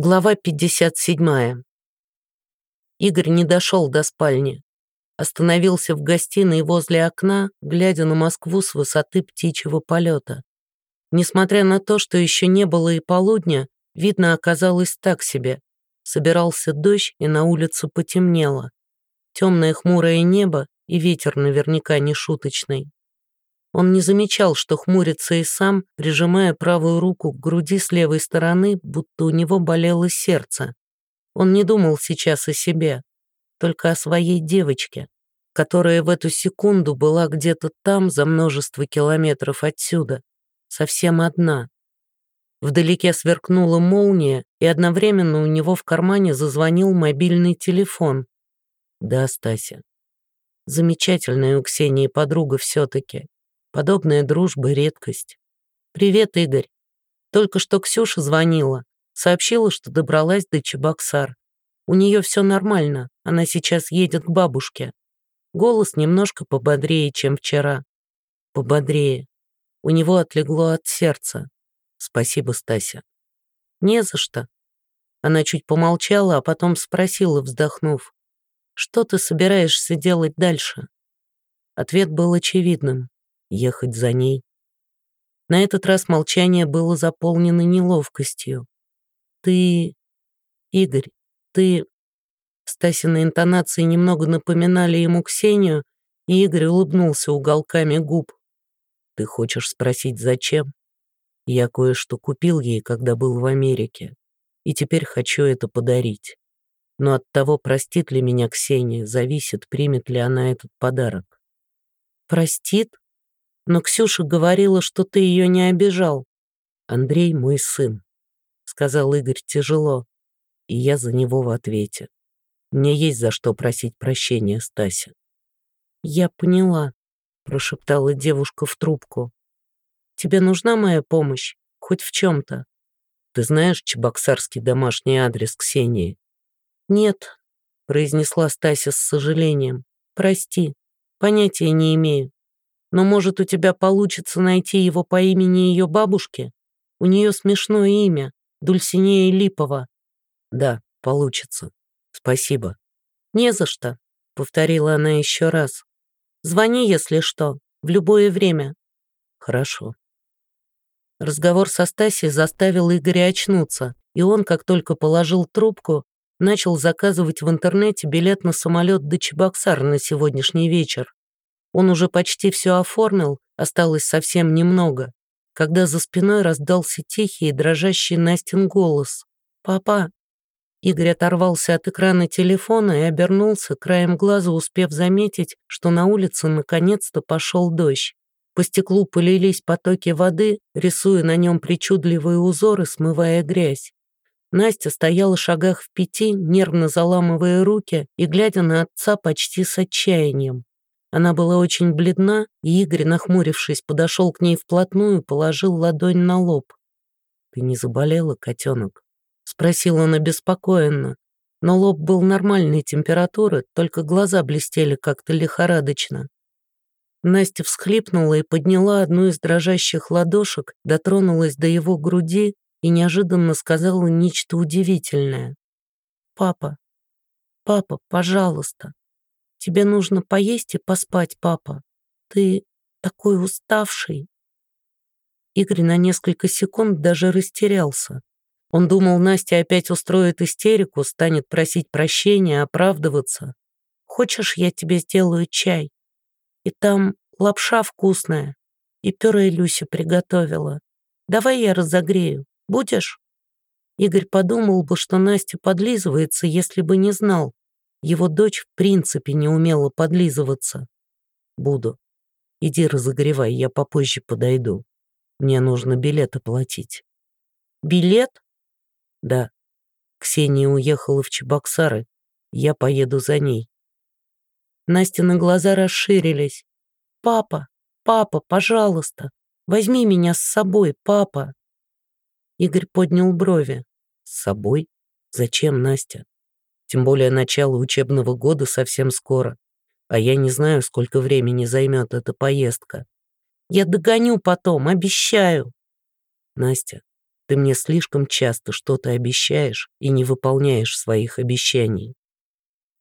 Глава 57. Игорь не дошел до спальни. Остановился в гостиной возле окна, глядя на Москву с высоты птичьего полета. Несмотря на то, что еще не было и полудня, видно оказалось так себе. Собирался дождь, и на улице потемнело. Темное хмурое небо и ветер наверняка не шуточный. Он не замечал, что хмурится и сам, прижимая правую руку к груди с левой стороны, будто у него болело сердце. Он не думал сейчас о себе, только о своей девочке, которая в эту секунду была где-то там, за множество километров отсюда, совсем одна. Вдалеке сверкнула молния, и одновременно у него в кармане зазвонил мобильный телефон. Да, Стася. Замечательная у Ксении подруга все-таки. Подобная дружба — редкость. «Привет, Игорь. Только что Ксюша звонила. Сообщила, что добралась до Чебоксар. У нее все нормально, она сейчас едет к бабушке. Голос немножко пободрее, чем вчера. Пободрее. У него отлегло от сердца. Спасибо, Стася. Не за что. Она чуть помолчала, а потом спросила, вздохнув. Что ты собираешься делать дальше? Ответ был очевидным ехать за ней. На этот раз молчание было заполнено неловкостью. «Ты... Игорь, ты...» Стасины интонации немного напоминали ему Ксению, и Игорь улыбнулся уголками губ. «Ты хочешь спросить, зачем? Я кое-что купил ей, когда был в Америке, и теперь хочу это подарить. Но от того, простит ли меня Ксения, зависит, примет ли она этот подарок». «Простит?» Но Ксюша говорила, что ты ее не обижал. Андрей мой сын, сказал Игорь тяжело, и я за него в ответе. Мне есть за что просить прощения, Стася. Я поняла, прошептала девушка в трубку. Тебе нужна моя помощь, хоть в чем-то? Ты знаешь чебоксарский домашний адрес Ксении? Нет, произнесла Стася с сожалением. Прости, понятия не имею. Но, может, у тебя получится найти его по имени ее бабушки? У нее смешное имя, Дульсинея Липова. Да, получится. Спасибо. Не за что, повторила она еще раз. Звони, если что, в любое время. Хорошо. Разговор со Стасией заставил Игоря очнуться, и он, как только положил трубку, начал заказывать в интернете билет на самолет до Чебоксар на сегодняшний вечер. Он уже почти все оформил, осталось совсем немного, когда за спиной раздался тихий и дрожащий Настин голос. «Папа!» Игорь оторвался от экрана телефона и обернулся, краем глаза успев заметить, что на улице наконец-то пошел дождь. По стеклу полились потоки воды, рисуя на нем причудливые узоры, смывая грязь. Настя стояла в шагах в пяти, нервно заламывая руки и глядя на отца почти с отчаянием. Она была очень бледна, и Игорь, нахмурившись, подошел к ней вплотную положил ладонь на лоб. «Ты не заболела, котенок?» — спросил он обеспокоенно. Но лоб был нормальной температуры, только глаза блестели как-то лихорадочно. Настя всхлипнула и подняла одну из дрожащих ладошек, дотронулась до его груди и неожиданно сказала нечто удивительное. «Папа, папа, пожалуйста, Тебе нужно поесть и поспать, папа. Ты такой уставший». Игорь на несколько секунд даже растерялся. Он думал, Настя опять устроит истерику, станет просить прощения, оправдываться. «Хочешь, я тебе сделаю чай? И там лапша вкусная, и пюре Люся приготовила. Давай я разогрею. Будешь?» Игорь подумал бы, что Настя подлизывается, если бы не знал, его дочь в принципе не умела подлизываться. Буду. Иди разогревай, я попозже подойду. Мне нужно билет оплатить. Билет? Да. Ксения уехала в Чебоксары. Я поеду за ней. Настя на глаза расширились. «Папа, папа, пожалуйста, возьми меня с собой, папа!» Игорь поднял брови. «С собой? Зачем, Настя? Тем более начало учебного года совсем скоро. А я не знаю, сколько времени займет эта поездка. Я догоню потом, обещаю. Настя, Ты мне слишком часто что-то обещаешь и не выполняешь своих обещаний».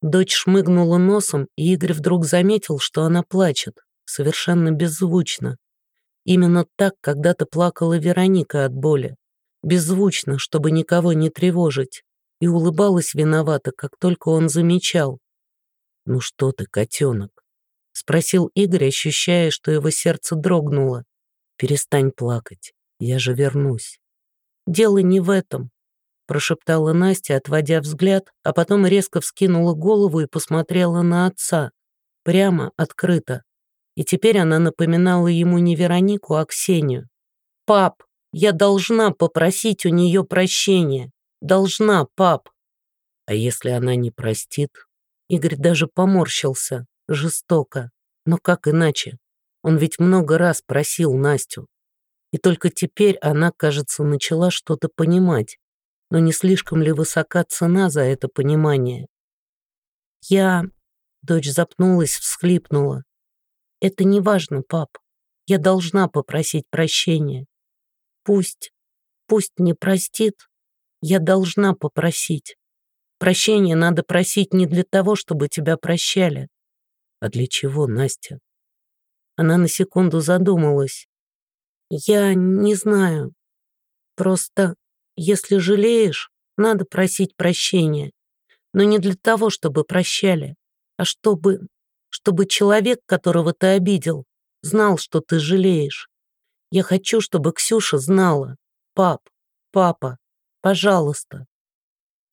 Дочь шмыгнула носом, и Игорь вдруг заметил, что она плачет, совершенно беззвучно. Именно так когда-то плакала Вероника от боли. Беззвучно, чтобы никого не тревожить. И улыбалась виновата, как только он замечал. «Ну что ты, котенок?» — спросил Игорь, ощущая, что его сердце дрогнуло. «Перестань плакать, я же вернусь». «Дело не в этом», — прошептала Настя, отводя взгляд, а потом резко вскинула голову и посмотрела на отца. Прямо, открыто. И теперь она напоминала ему не Веронику, а Ксению. «Пап, я должна попросить у нее прощения. Должна, пап». А если она не простит? Игорь даже поморщился, жестоко. Но как иначе? Он ведь много раз просил Настю. И только теперь она, кажется, начала что-то понимать. Но не слишком ли высока цена за это понимание? Я... Дочь запнулась, всхлипнула. Это не важно, пап. Я должна попросить прощения. Пусть, пусть не простит. Я должна попросить. Прощения надо просить не для того, чтобы тебя прощали. А для чего, Настя? Она на секунду задумалась. Я не знаю. Просто, если жалеешь, надо просить прощения. Но не для того, чтобы прощали, а чтобы... Чтобы человек, которого ты обидел, знал, что ты жалеешь. Я хочу, чтобы Ксюша знала. Пап, папа, пожалуйста.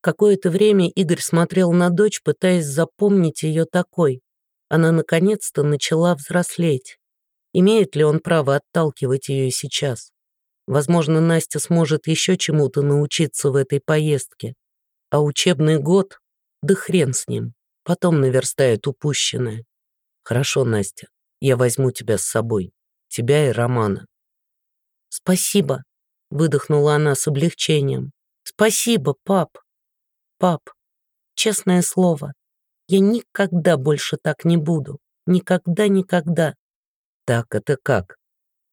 Какое-то время Игорь смотрел на дочь, пытаясь запомнить ее такой. Она наконец-то начала взрослеть. Имеет ли он право отталкивать ее сейчас? Возможно, Настя сможет еще чему-то научиться в этой поездке. А учебный год? Да хрен с ним. Потом наверстает упущенное. Хорошо, Настя, я возьму тебя с собой. Тебя и Романа. Спасибо, выдохнула она с облегчением. Спасибо, пап. Пап, честное слово, я никогда больше так не буду. Никогда-никогда. Так это как?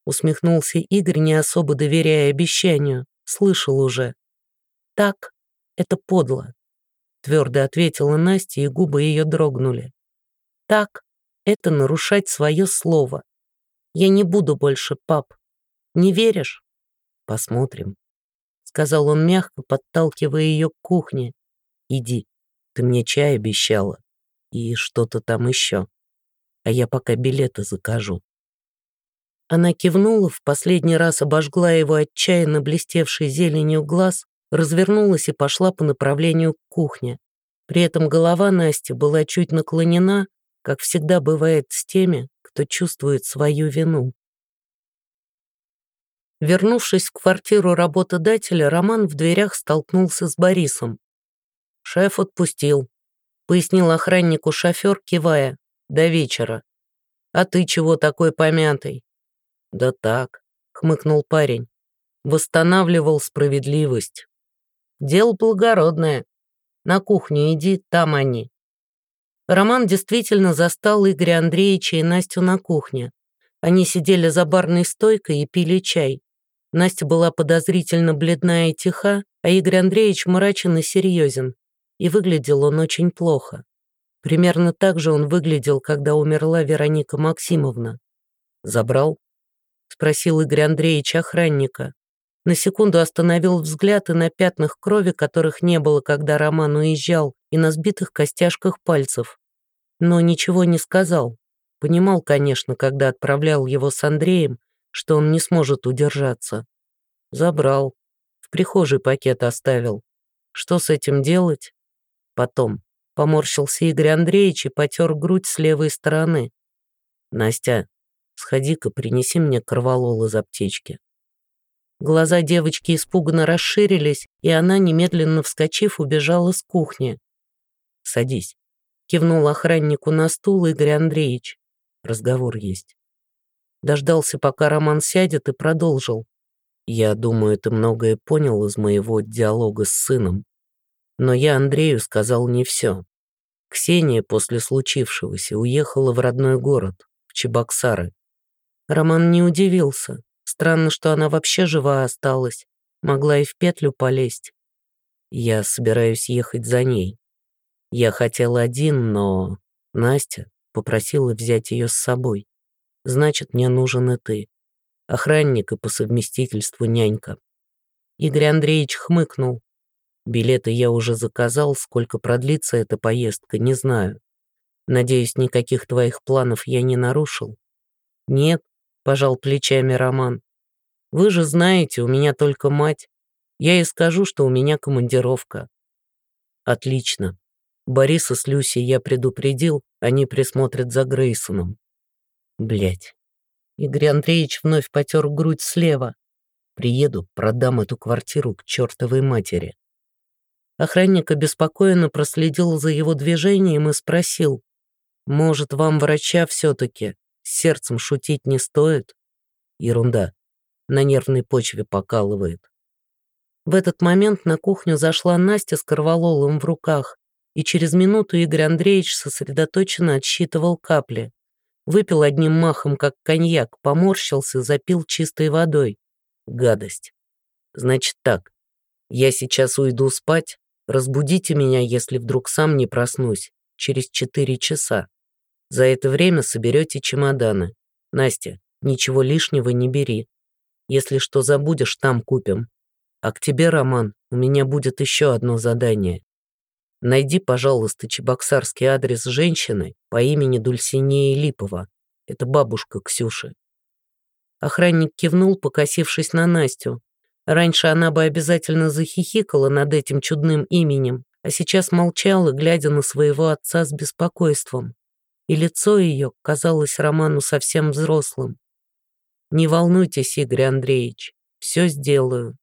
Усмехнулся Игорь, не особо доверяя обещанию. Слышал уже. Так, это подло. Твердо ответила Настя, и губы ее дрогнули. Так, это нарушать свое слово. Я не буду больше, пап. Не веришь? Посмотрим. Сказал он мягко, подталкивая ее к кухне. Иди, ты мне чай обещала. И что-то там еще. А я пока билеты закажу. Она кивнула, в последний раз обожгла его отчаянно блестевшей зеленью глаз, развернулась и пошла по направлению к кухне. При этом голова Насти была чуть наклонена, как всегда бывает с теми, кто чувствует свою вину. Вернувшись в квартиру работодателя, Роман в дверях столкнулся с Борисом. «Шеф отпустил», — пояснил охраннику шофер, кивая, «до вечера». «А ты чего такой помятый?» «Да так», — хмыкнул парень. «Восстанавливал справедливость». «Дело благородное. На кухню иди, там они». Роман действительно застал Игоря Андреевича и Настю на кухне. Они сидели за барной стойкой и пили чай. Настя была подозрительно бледна и тиха, а Игорь Андреевич мрачен и серьезен и выглядел он очень плохо. Примерно так же он выглядел, когда умерла Вероника Максимовна. «Забрал?» — спросил Игорь Андреевич охранника. На секунду остановил взгляд и на пятнах крови, которых не было, когда Роман уезжал, и на сбитых костяшках пальцев. Но ничего не сказал. Понимал, конечно, когда отправлял его с Андреем, что он не сможет удержаться. Забрал. В прихожей пакет оставил. Что с этим делать? Потом. Поморщился Игорь Андреевич и потер грудь с левой стороны. «Настя, сходи-ка, принеси мне корвалол из аптечки». Глаза девочки испуганно расширились, и она, немедленно вскочив, убежала с кухни. «Садись», — кивнул охраннику на стул Игорь Андреевич. «Разговор есть». Дождался, пока Роман сядет, и продолжил. «Я думаю, ты многое понял из моего диалога с сыном. Но я Андрею сказал не все. Ксения после случившегося уехала в родной город, в Чебоксары. Роман не удивился. Странно, что она вообще жива осталась. Могла и в петлю полезть. Я собираюсь ехать за ней. Я хотел один, но Настя попросила взять ее с собой. Значит, мне нужен и ты. Охранник и по совместительству нянька. Игорь Андреевич хмыкнул. Билеты я уже заказал, сколько продлится эта поездка, не знаю. Надеюсь, никаких твоих планов я не нарушил. Нет, пожал плечами Роман. Вы же знаете, у меня только мать. Я ей скажу, что у меня командировка. Отлично. Бориса с Люси я предупредил, они присмотрят за Грейсоном. Блять. Игорь Андреевич вновь потер грудь слева. Приеду, продам эту квартиру к чертовой матери. Охранник обеспокоенно проследил за его движением и спросил, «Может, вам врача все-таки? С сердцем шутить не стоит?» Ерунда. На нервной почве покалывает. В этот момент на кухню зашла Настя с корвалолом в руках, и через минуту Игорь Андреевич сосредоточенно отсчитывал капли. Выпил одним махом, как коньяк, поморщился, запил чистой водой. Гадость. Значит так, я сейчас уйду спать, разбудите меня, если вдруг сам не проснусь, через четыре часа. За это время соберете чемоданы. Настя, ничего лишнего не бери. Если что забудешь, там купим. А к тебе, Роман, у меня будет еще одно задание. Найди, пожалуйста, чебоксарский адрес женщины по имени Дульсинея Липова. Это бабушка Ксюши. Охранник кивнул, покосившись на Настю. Раньше она бы обязательно захихикала над этим чудным именем, а сейчас молчала, глядя на своего отца с беспокойством. И лицо ее казалось Роману совсем взрослым. «Не волнуйтесь, Игорь Андреевич, все сделаю.